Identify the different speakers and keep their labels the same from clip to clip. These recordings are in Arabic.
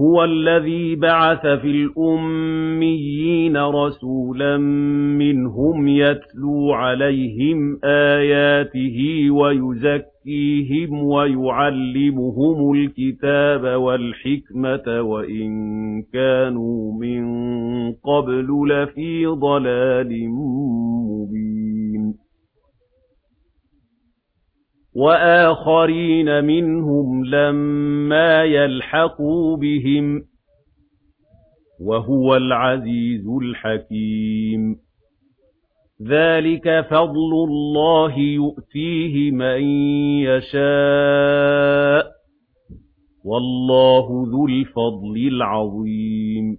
Speaker 1: هُوَ الَّذِي بَعَثَ فِي الْأُمِّيِّينَ رَسُولًا مِّنْهُمْ يَتْلُو عَلَيْهِمْ آيَاتِهِ وَيُزَكِّيهِمْ وَيُعَلِّمُهُمُ الْكِتَابَ وَالْحِكْمَةَ وَإِن كَانُوا مِن قَبْلُ لَفِي ضَلَالٍ مُّبِينٍ وَآخَرِينَ مِنْهُمْ لَمَّا يَلْحَقُوا بِهِمْ وَهُوَ الْعَزِيزُ الْحَكِيمُ ذَلِكَ فَضْلُ اللَّهِ يُؤْتِيهِ مَن يَشَاءُ وَاللَّهُ ذُو الْفَضْلِ الْعَظِيمِ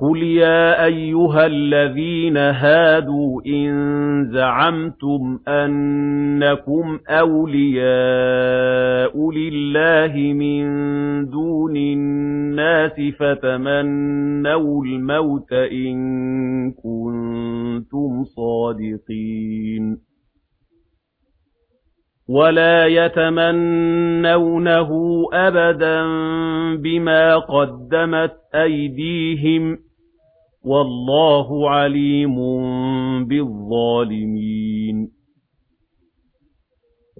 Speaker 1: قُلْ يَا أَيُّهَا الَّذِينَ هَادُوا إِن زَعَمْتُمْ أَنَّكُمْ أَوْلِيَاءُ لِلَّهِ مِن دُونِ النَّاسِ فَتَمَنَّوُا الْمَوْتَ إِن كُنتُمْ صَادِقِينَ وَلَا يَتَمَنَّوْنَهُ أَبَدًا بِمَا قَدَّمَتْ أَيْدِيهِمْ وَاللَّهُ عَلِيمٌ بِالظَّالِمِينَ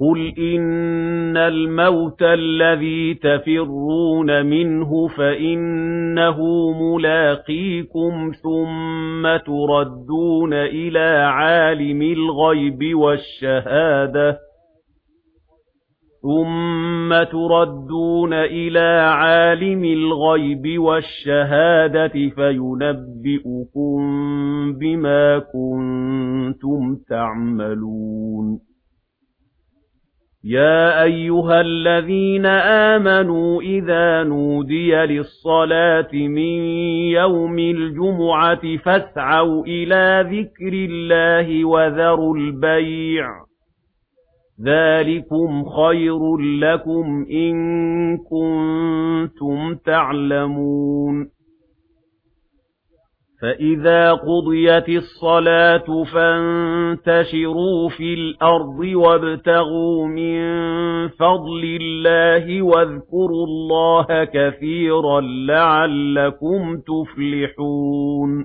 Speaker 1: قُلْ إِنَّ الْمَوْتَ الَّذِي تَفِرُّونَ مِنْهُ فَإِنَّهُ مُلَاقِيكُمْ ثُمَّ تُرَدُّونَ إِلَى عَالِمِ الْغَيْبِ وَالشَّهَادَةِ ثُمَّ تُرَدُّونَ إِلَىٰ عَالِمِ الْغَيْبِ وَالشَّهَادَةِ فَيُنَبِّئُكُم بِمَا كُنتُمْ تَعْمَلُونَ يَا أَيُّهَا الَّذِينَ آمَنُوا إِذَا نُودِيَ لِلصَّلَاةِ مِنْ يَوْمِ الْجُمُعَةِ فَاسْعَوْا إِلَىٰ ذِكْرِ اللَّهِ وَذَرُوا الْبَيْعَ ذَلِكُمْ خَيْرٌ لَّكُمْ إِن كُنتُمْ تَعْلَمُونَ فَإِذَا قُضِيَتِ الصَّلَاةُ فَانتَشِرُوا فِي الْأَرْضِ وَابْتَغُوا مِن فَضْلِ اللَّهِ وَاذْكُرُوا اللَّهَ كَثِيرًا لَّعَلَّكُمْ تُفْلِحُونَ